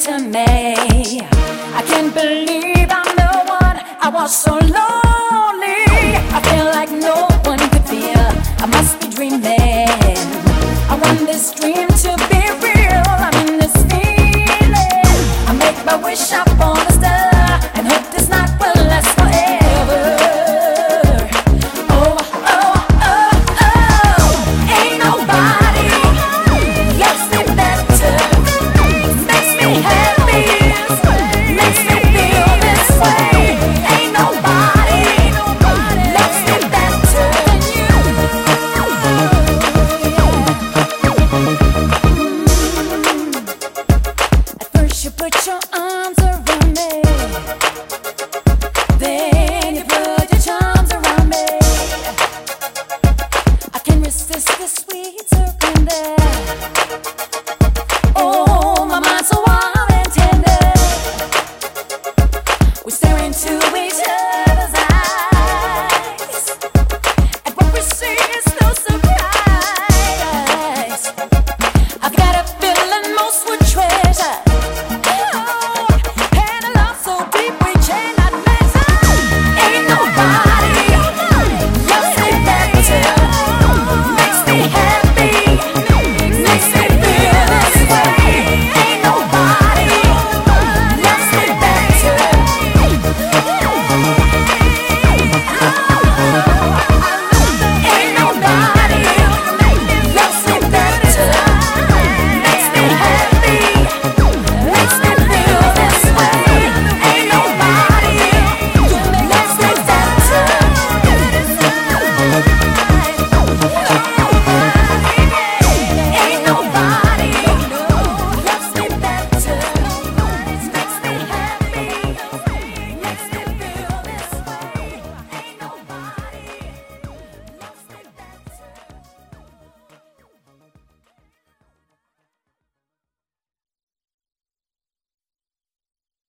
to me. I can't believe I'm the one. I was so lonely. I feel like